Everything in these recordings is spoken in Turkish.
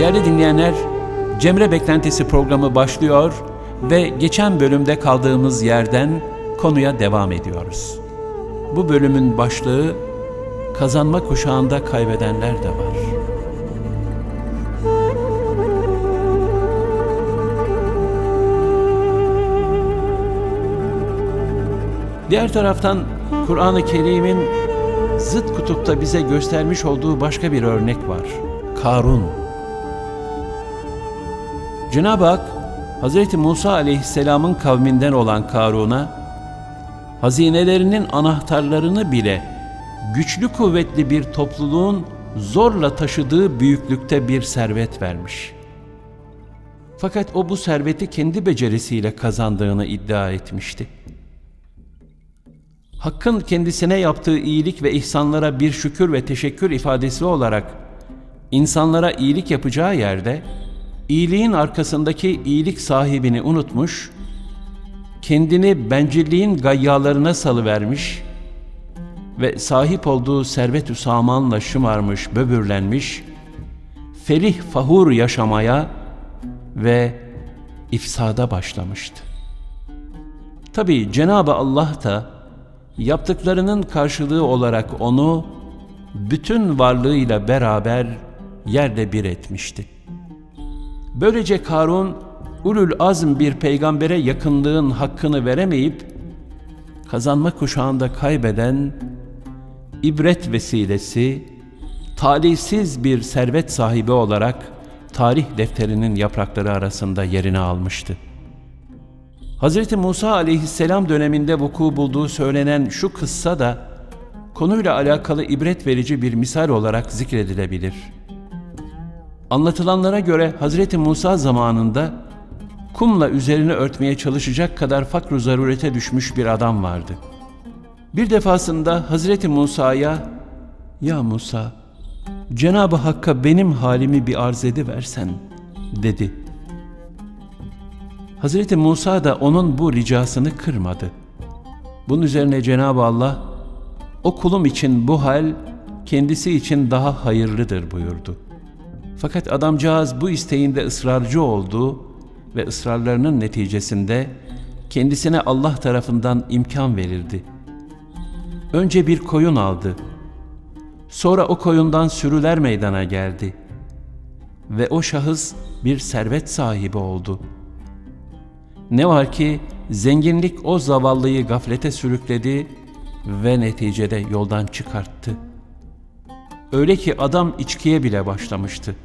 Değerli dinleyenler, Cemre Beklentisi programı başlıyor ve geçen bölümde kaldığımız yerden konuya devam ediyoruz. Bu bölümün başlığı kazanma kuşağında kaybedenler de var. Diğer taraftan Kur'an-ı Kerim'in zıt kutupta bize göstermiş olduğu başka bir örnek var. Karun. Cenab-ı Hak, Hz. Musa aleyhisselamın kavminden olan Karun'a, hazinelerinin anahtarlarını bile güçlü kuvvetli bir topluluğun zorla taşıdığı büyüklükte bir servet vermiş. Fakat o bu serveti kendi becerisiyle kazandığını iddia etmişti. Hakkın kendisine yaptığı iyilik ve ihsanlara bir şükür ve teşekkür ifadesi olarak insanlara iyilik yapacağı yerde iyiliğin arkasındaki iyilik sahibini unutmuş, kendini bencilliğin gayyalarına salıvermiş ve sahip olduğu servet-ü samanla şımarmış, böbürlenmiş, ferih fahur yaşamaya ve ifsada başlamıştı. Tabi Cenab-ı Allah da yaptıklarının karşılığı olarak onu bütün varlığıyla beraber yerle bir etmişti. Böylece Karun, ulul azm bir peygambere yakınlığın hakkını veremeyip, kazanma kuşağında kaybeden, ibret vesilesi, talihsiz bir servet sahibi olarak tarih defterinin yaprakları arasında yerini almıştı. Hz. Musa aleyhisselam döneminde vuku bulduğu söylenen şu kıssa da konuyla alakalı ibret verici bir misal olarak zikredilebilir. Anlatılanlara göre Hz. Musa zamanında kumla üzerini örtmeye çalışacak kadar fakr zarurete düşmüş bir adam vardı. Bir defasında Hz. Musa'ya ''Ya Musa, Cenab-ı Hakk'a benim halimi bir arz ediversen.'' dedi. Hazreti Musa da onun bu ricasını kırmadı. Bunun üzerine Cenab-ı Allah, o kulum için bu hal kendisi için daha hayırlıdır buyurdu. Fakat adamcağız bu isteğinde ısrarcı oldu ve ısrarlarının neticesinde kendisine Allah tarafından imkan verildi. Önce bir koyun aldı. Sonra o koyundan sürüler meydana geldi. Ve o şahıs bir servet sahibi oldu.'' Ne var ki zenginlik o zavallıyı gaflete sürükledi ve neticede yoldan çıkarttı. Öyle ki adam içkiye bile başlamıştı.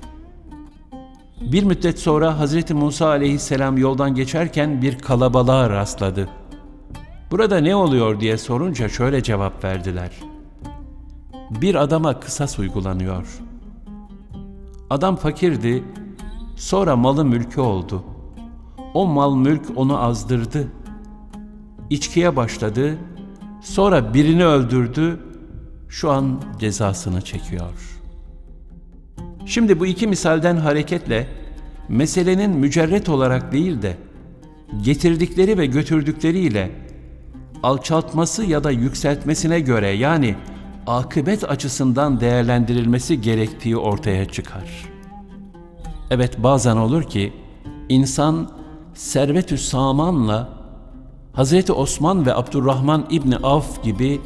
Bir müddet sonra Hz. Musa aleyhisselam yoldan geçerken bir kalabalığa rastladı. Burada ne oluyor diye sorunca şöyle cevap verdiler. Bir adama kısas uygulanıyor. Adam fakirdi, sonra malı mülkü oldu.'' O mal mülk onu azdırdı. İçkiye başladı, sonra birini öldürdü, şu an cezasını çekiyor. Şimdi bu iki misalden hareketle meselenin mücerret olarak değil de getirdikleri ve götürdükleriyle alçaltması ya da yükseltmesine göre yani akıbet açısından değerlendirilmesi gerektiği ortaya çıkar. Evet bazen olur ki insan Servetü Saman'la Hazreti Osman ve Abdurrahman İbni Avf gibi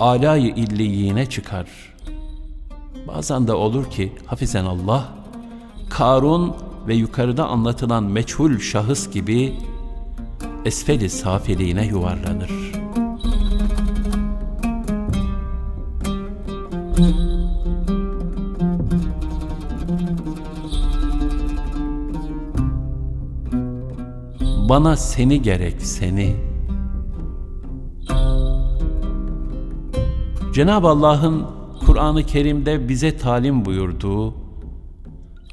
alayı illiyine çıkar. Bazen de olur ki hafizen Allah, Karun ve yukarıda anlatılan meçhul şahıs gibi esfeli safiliğine yuvarlanır. Bana seni gerek seni. Cenab-ı Allah'ın Kur'an-ı Kerim'de bize talim buyurduğu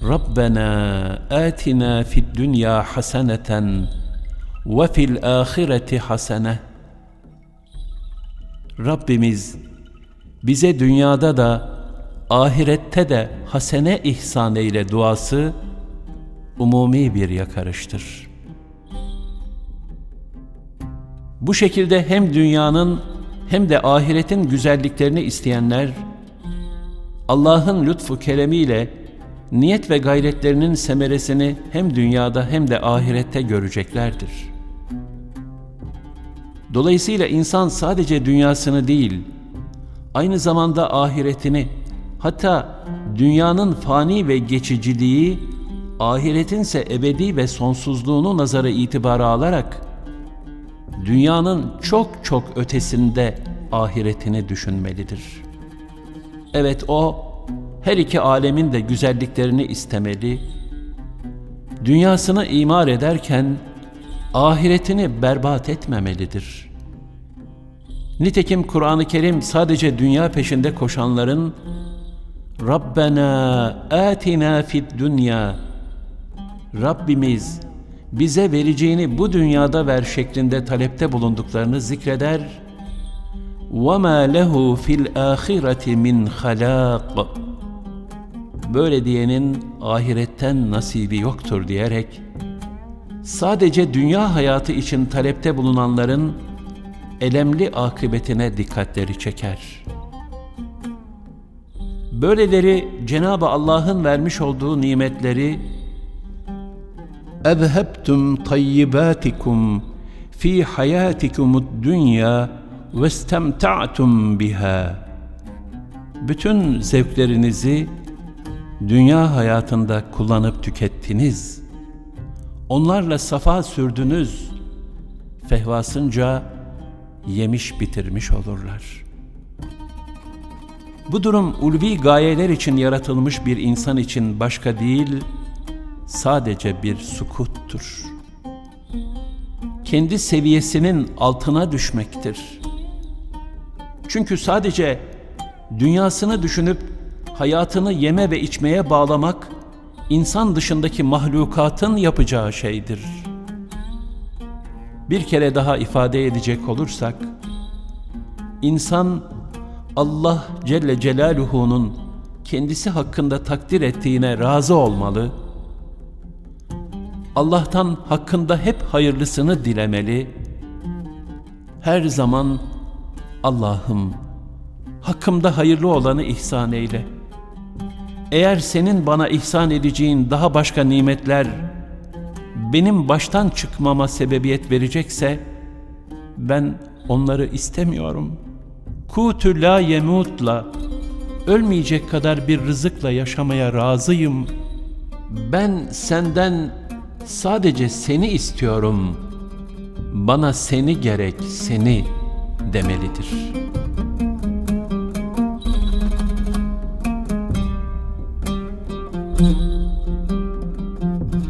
Rabbena atina fid dünya haseneten ve fil ahireti hasene Rabbimiz bize dünyada da ahirette de hasene ihsan eyle duası umumi bir yakarıştır. Bu şekilde hem dünyanın hem de ahiretin güzelliklerini isteyenler Allah'ın lütfu keremiyle niyet ve gayretlerinin semeresini hem dünyada hem de ahirette göreceklerdir. Dolayısıyla insan sadece dünyasını değil, aynı zamanda ahiretini, hatta dünyanın fani ve geçiciliği, ahiretinse ebedi ve sonsuzluğunu nazara itibara alarak, dünyanın çok çok ötesinde ahiretini düşünmelidir. Evet o, her iki alemin de güzelliklerini istemeli, dünyasını imar ederken ahiretini berbat etmemelidir. Nitekim Kur'an-ı Kerim sadece dünya peşinde koşanların Rabbena atina fid dünya Rabbimiz bize vereceğini bu dünyada ver şeklinde talepte bulunduklarını zikreder. وَمَا لَهُ فِي الْآخِرَةِ مِنْ خَلَاقٍ Böyle diyenin ahiretten nasibi yoktur diyerek, sadece dünya hayatı için talepte bulunanların elemli akıbetine dikkatleri çeker. Böyleleri Cenab-ı Allah'ın vermiş olduğu nimetleri اَذْهَبْتُمْ طَيِّبَاتِكُمْ فِي حَيَاتِكُمُ الدُّنْيَا وَاسْتَمْتَعْتُمْ بِهَا Bütün zevklerinizi dünya hayatında kullanıp tükettiniz. Onlarla safa sürdünüz. Fehvasınca yemiş bitirmiş olurlar. Bu durum ulvi gayeler için yaratılmış bir insan için başka değil, sadece bir sukuttur. Kendi seviyesinin altına düşmektir. Çünkü sadece dünyasını düşünüp hayatını yeme ve içmeye bağlamak, insan dışındaki mahlukatın yapacağı şeydir. Bir kere daha ifade edecek olursak, insan Allah Celle Celaluhu'nun kendisi hakkında takdir ettiğine razı olmalı, Allah'tan hakkında hep hayırlısını dilemeli, her zaman Allah'ım hakkımda hayırlı olanı ihsan eyle. Eğer senin bana ihsan edeceğin daha başka nimetler benim baştan çıkmama sebebiyet verecekse ben onları istemiyorum. Kutü la yemutla ölmeyecek kadar bir rızıkla yaşamaya razıyım. Ben senden sadece seni istiyorum. Bana seni gerek, seni demelidir.''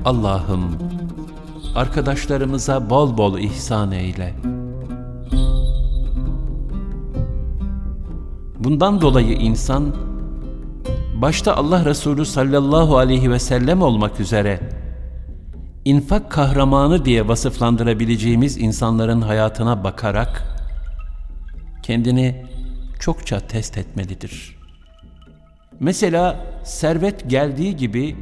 Allah'ım arkadaşlarımıza bol bol ihsan eyle. Bundan dolayı insan başta Allah Resulü sallallahu aleyhi ve sellem olmak üzere infak kahramanı diye vasıflandırabileceğimiz insanların hayatına bakarak kendini çokça test etmelidir. Mesela servet geldiği gibi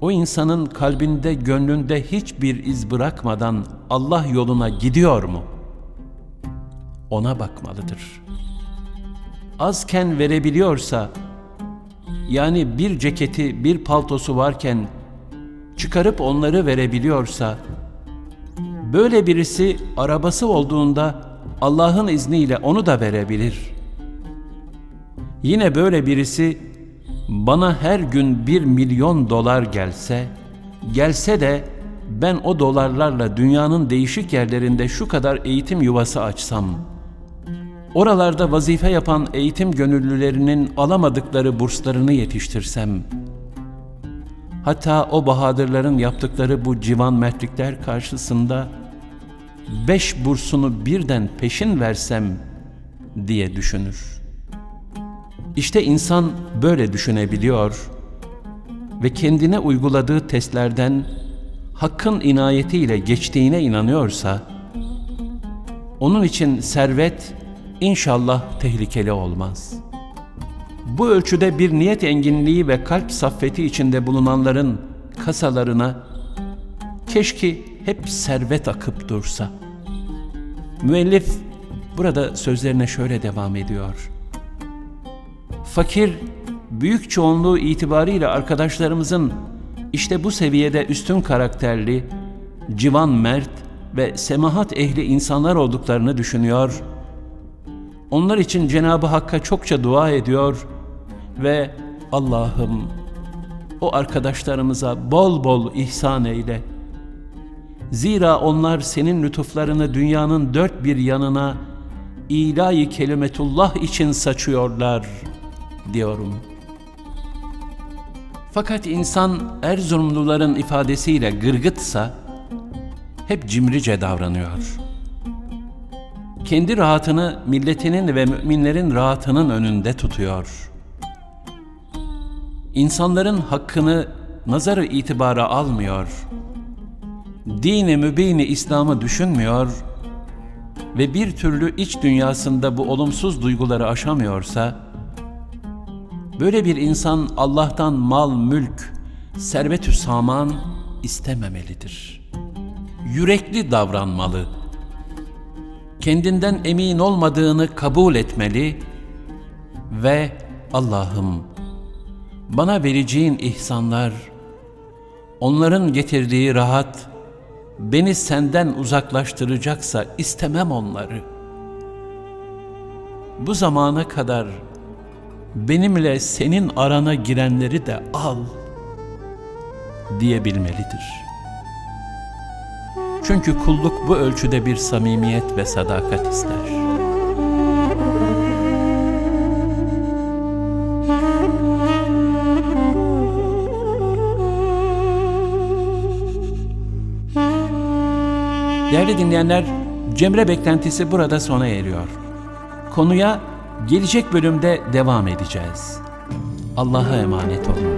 o insanın kalbinde, gönlünde hiçbir iz bırakmadan Allah yoluna gidiyor mu? Ona bakmalıdır. Azken verebiliyorsa, yani bir ceketi, bir paltosu varken çıkarıp onları verebiliyorsa, böyle birisi arabası olduğunda Allah'ın izniyle onu da verebilir. Yine böyle birisi bana her gün bir milyon dolar gelse, gelse de ben o dolarlarla dünyanın değişik yerlerinde şu kadar eğitim yuvası açsam, oralarda vazife yapan eğitim gönüllülerinin alamadıkları burslarını yetiştirsem, hatta o bahadırların yaptıkları bu civan mertlikler karşısında beş bursunu birden peşin versem diye düşünür.'' İşte insan böyle düşünebiliyor ve kendine uyguladığı testlerden Hakk'ın inayetiyle geçtiğine inanıyorsa, onun için servet inşallah tehlikeli olmaz. Bu ölçüde bir niyet enginliği ve kalp saffeti içinde bulunanların kasalarına keşke hep servet akıp dursa. Müellif burada sözlerine şöyle devam ediyor. Fakir büyük çoğunluğu itibariyle arkadaşlarımızın işte bu seviyede üstün karakterli, civan mert ve semahat ehli insanlar olduklarını düşünüyor. Onlar için Cenab-ı Hakk'a çokça dua ediyor ve Allah'ım o arkadaşlarımıza bol bol ihsan eyle. Zira onlar senin lütuflarını dünyanın dört bir yanına ilahi kelimetullah için saçıyorlar diyorum. Fakat insan Erzurumluların ifadesiyle gırgıtsa hep cimrice davranıyor. Kendi rahatını milletinin ve müminlerin rahatının önünde tutuyor. İnsanların hakkını nazarı itibara almıyor. Dini mübini İslam'ı düşünmüyor ve bir türlü iç dünyasında bu olumsuz duyguları aşamıyorsa, böyle bir insan Allah'tan mal, mülk, servet-ü saman istememelidir. Yürekli davranmalı. Kendinden emin olmadığını kabul etmeli ve Allah'ım bana vereceğin ihsanlar, onların getirdiği rahat, beni senden uzaklaştıracaksa istemem onları. Bu zamana kadar benimle senin arana girenleri de al diyebilmelidir. Çünkü kulluk bu ölçüde bir samimiyet ve sadakat ister. Değerli dinleyenler, Cemre beklentisi burada sona eriyor. Konuya gelecek bölümde devam edeceğiz. Allah'a emanet olun.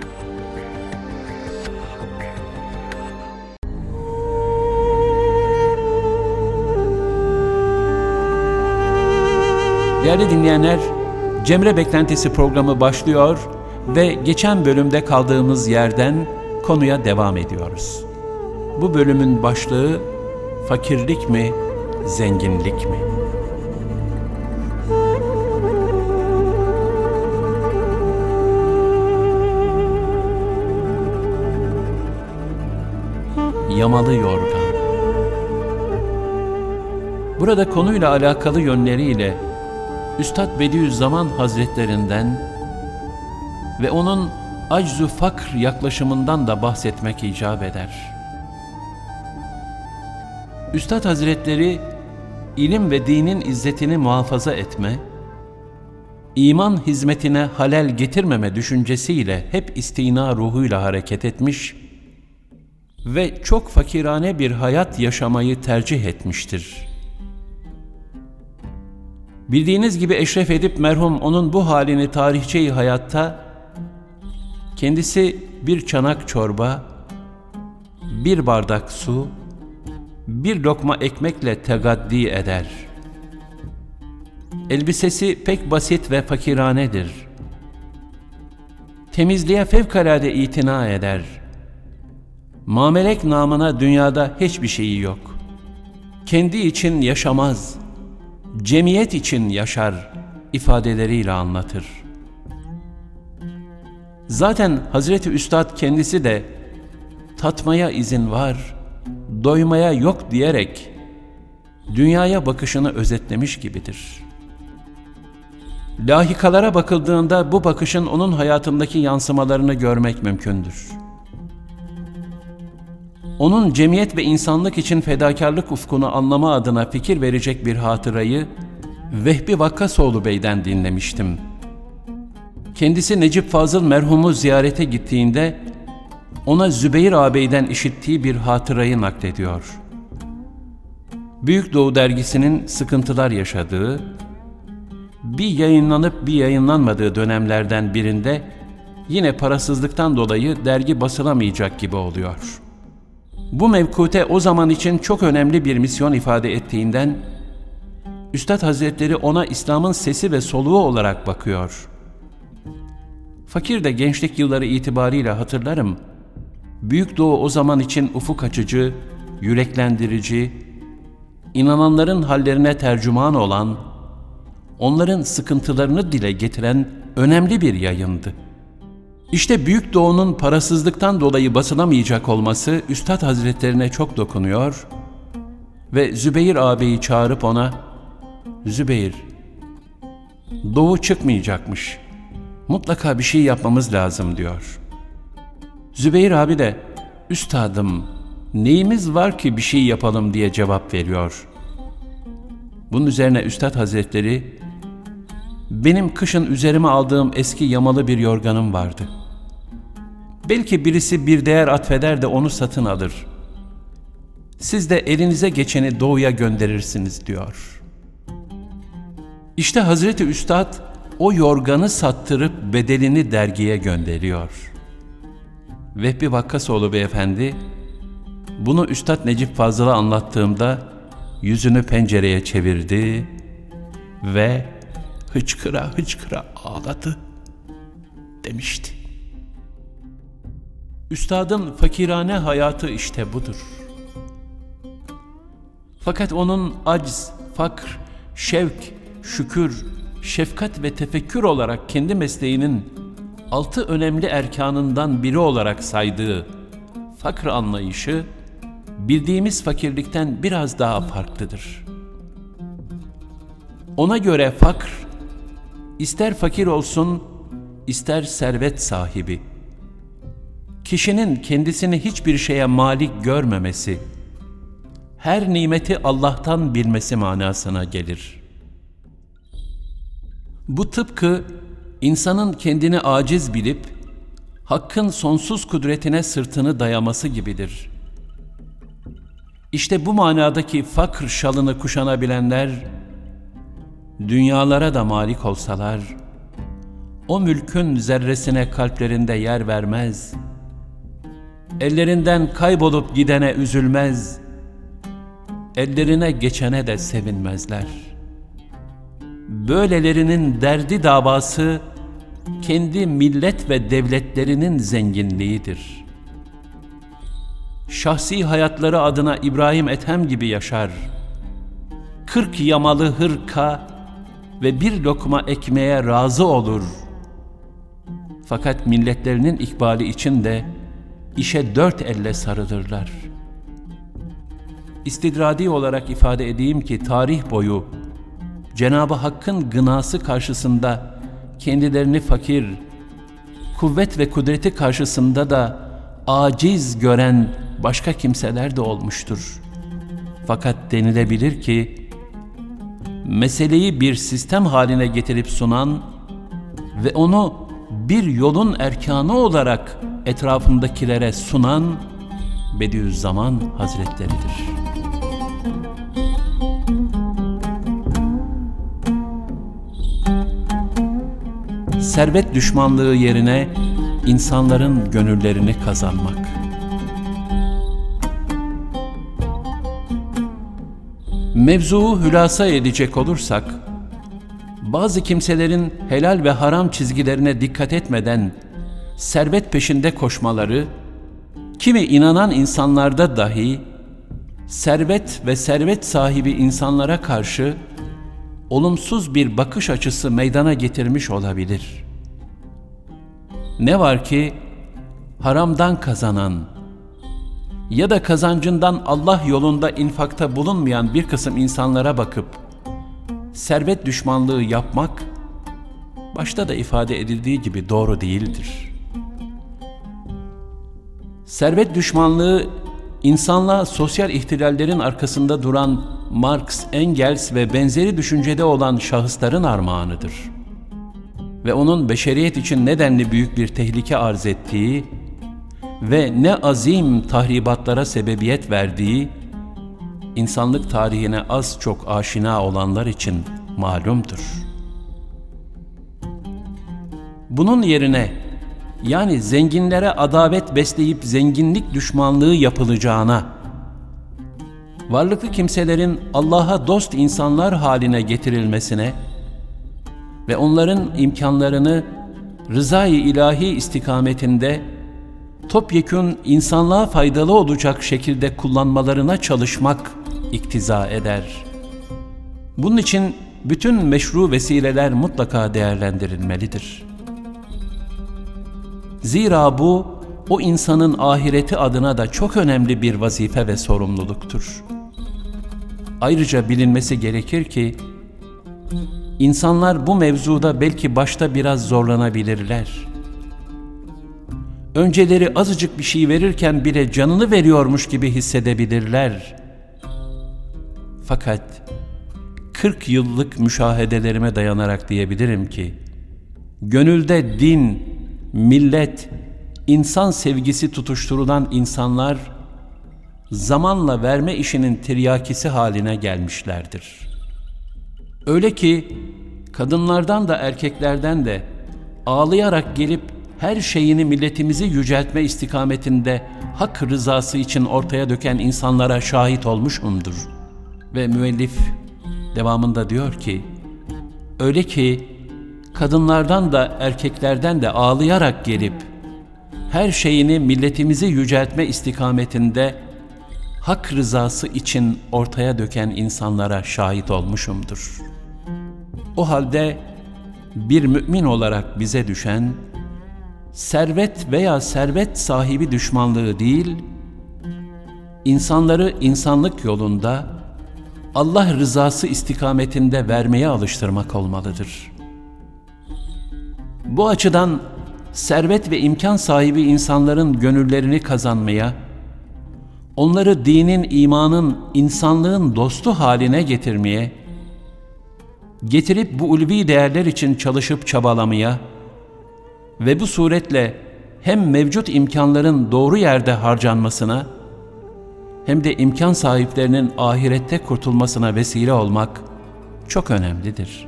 Değerli dinleyenler, Cemre Beklentisi programı başlıyor ve geçen bölümde kaldığımız yerden konuya devam ediyoruz. Bu bölümün başlığı fakirlik mi, zenginlik mi? Yamalı yorgan. Burada konuyla alakalı yönleriyle Üstad Bediüzzaman Hazretlerinden ve onun aczu fakr yaklaşımından da bahsetmek icap eder. Üstad Hazretleri ilim ve dinin izzetini muhafaza etme, iman hizmetine halel getirmeme düşüncesiyle hep istina ruhuyla hareket etmiş ve çok fakirane bir hayat yaşamayı tercih etmiştir.'' Bildiğiniz gibi Eşref Edip merhum onun bu halini tarihçeyi hayatta kendisi bir çanak çorba, bir bardak su, bir lokma ekmekle tegaddi eder. Elbisesi pek basit ve fakiranedir. Temizliğe fevkalade itina eder. Mamelek namına dünyada hiçbir şeyi yok. Kendi için yaşamaz.'' Cemiyet için yaşar ifadeleriyle anlatır. Zaten Hazreti Üstad kendisi de tatmaya izin var, doymaya yok diyerek dünyaya bakışını özetlemiş gibidir. Lahikalara bakıldığında bu bakışın onun hayatındaki yansımalarını görmek mümkündür. Onun cemiyet ve insanlık için fedakarlık ufkunu anlama adına fikir verecek bir hatırayı Vehbi Vakkasoğlu Bey'den dinlemiştim. Kendisi Necip Fazıl merhumu ziyarete gittiğinde ona Zübeyir ağabeyden işittiği bir hatırayı naklediyor. Büyük Doğu dergisinin sıkıntılar yaşadığı, bir yayınlanıp bir yayınlanmadığı dönemlerden birinde yine parasızlıktan dolayı dergi basılamayacak gibi oluyor. Bu mevkute o zaman için çok önemli bir misyon ifade ettiğinden Üstad Hazretleri ona İslam'ın sesi ve soluğu olarak bakıyor. Fakir de gençlik yılları itibariyle hatırlarım. Büyük Doğu o zaman için ufuk açıcı, yüreklendirici, inananların hallerine tercüman olan, onların sıkıntılarını dile getiren önemli bir yayındı. İşte Büyük Doğu'nun parasızlıktan dolayı basılamayacak olması Üstad Hazretlerine çok dokunuyor ve Zübeyir ağabeyi çağırıp ona Zübeyir, Doğu çıkmayacakmış. Mutlaka bir şey yapmamız lazım diyor. Zübeyir abi de Üstadım neyimiz var ki bir şey yapalım diye cevap veriyor. Bunun üzerine Üstad Hazretleri benim kışın üzerime aldığım eski yamalı bir yorganım vardı. Belki birisi bir değer atfeder de onu satın alır. Siz de elinize geçeni doğuya gönderirsiniz diyor. İşte Hazreti Üstad o yorganı sattırıp bedelini dergiye gönderiyor. Vehbi Vakkasoğlu beyefendi bunu Üstad Necip Fazıl'a anlattığımda yüzünü pencereye çevirdi ve hıçkıra hıçkıra ağladı demişti. Üstadın fakirane hayatı işte budur. Fakat onun acz, fakr, şevk, şükür, şefkat ve tefekkür olarak kendi mesleğinin altı önemli erkanından biri olarak saydığı fakr anlayışı, bildiğimiz fakirlikten biraz daha farklıdır. Ona göre fakr, ister fakir olsun, ister servet sahibi, kişinin kendisini hiçbir şeye malik görmemesi, her nimeti Allah'tan bilmesi manasına gelir. Bu tıpkı insanın kendini aciz bilip, Hakk'ın sonsuz kudretine sırtını dayaması gibidir. İşte bu manadaki fakr şalını kuşanabilenler, dünyalara da malik olsalar, o mülkün zerresine kalplerinde yer vermez, ellerinden kaybolup gidene üzülmez, ellerine geçene de sevinmezler. Böylelerinin derdi davası, kendi millet ve devletlerinin zenginliğidir. Şahsi hayatları adına İbrahim Ethem gibi yaşar. Kırk yamalı hırka ve bir lokma ekmeğe razı olur. Fakat milletlerinin ikbali için de işe dört elle sarılırlar. İstidradi olarak ifade edeyim ki tarih boyu Cenab-ı Hakk'ın gınası karşısında kendilerini fakir, kuvvet ve kudreti karşısında da aciz gören başka kimseler de olmuştur. Fakat denilebilir ki, meseleyi bir sistem haline getirip sunan ve onu bir yolun erkanı olarak etrafındakilere sunan Bediüzzaman Hazretleridir.'' servet düşmanlığı yerine insanların gönüllerini kazanmak. Mevzuu hülasa edecek olursak, bazı kimselerin helal ve haram çizgilerine dikkat etmeden servet peşinde koşmaları, kimi inanan insanlarda dahi servet ve servet sahibi insanlara karşı olumsuz bir bakış açısı meydana getirmiş olabilir. Ne var ki haramdan kazanan ya da kazancından Allah yolunda infakta bulunmayan bir kısım insanlara bakıp servet düşmanlığı yapmak başta da ifade edildiği gibi doğru değildir. Servet düşmanlığı insanlığa sosyal ihtilallerin arkasında duran Marx, Engels ve benzeri düşüncede olan şahısların armağanıdır. Ve onun beşeriyet için nedenli büyük bir tehlike arz ettiği ve ne azim tahribatlara sebebiyet verdiği, insanlık tarihine az çok aşina olanlar için malumdur. Bunun yerine yani zenginlere adavet besleyip zenginlik düşmanlığı yapılacağına, varlıklı kimselerin Allah'a dost insanlar haline getirilmesine ve onların imkanlarını rızayı ilahi istikametinde topyekün insanlığa faydalı olacak şekilde kullanmalarına çalışmak iktiza eder. Bunun için bütün meşru vesileler mutlaka değerlendirilmelidir.'' Zira bu o insanın ahireti adına da çok önemli bir vazife ve sorumluluktur. Ayrıca bilinmesi gerekir ki insanlar bu mevzuda belki başta biraz zorlanabilirler. Önceleri azıcık bir şey verirken bile canını veriyormuş gibi hissedebilirler. Fakat 40 yıllık müşahedelerime dayanarak diyebilirim ki gönülde din, millet, insan sevgisi tutuşturulan insanlar zamanla verme işinin tiryakisi haline gelmişlerdir. Öyle ki kadınlardan da erkeklerden de ağlayarak gelip her şeyini milletimizi yüceltme istikametinde hak rızası için ortaya döken insanlara şahit olmuşumdur. Ve müellif devamında diyor ki, öyle ki kadınlardan da erkeklerden de ağlayarak gelip her şeyini milletimizi yüceltme istikametinde hak rızası için ortaya döken insanlara şahit olmuşumdur. O halde bir mümin olarak bize düşen servet veya servet sahibi düşmanlığı değil, insanları insanlık yolunda Allah rızası istikametinde vermeye alıştırmak olmalıdır.'' Bu açıdan servet ve imkan sahibi insanların gönüllerini kazanmaya, onları dinin, imanın, insanlığın dostu haline getirmeye, getirip bu ulvi değerler için çalışıp çabalamaya ve bu suretle hem mevcut imkanların doğru yerde harcanmasına hem de imkan sahiplerinin ahirette kurtulmasına vesile olmak çok önemlidir.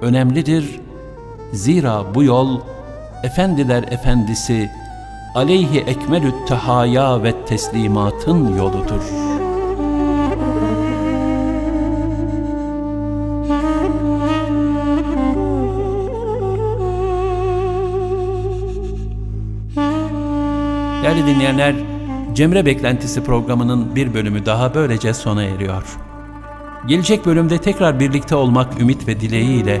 Önemlidir Zira bu yol efendiler efendisi aleyhi ekmelü tehaya ve teslimatın yoludur. Değerli dinleyenler, Cemre Beklentisi programının bir bölümü daha böylece sona eriyor. Gelecek bölümde tekrar birlikte olmak ümit ve dileğiyle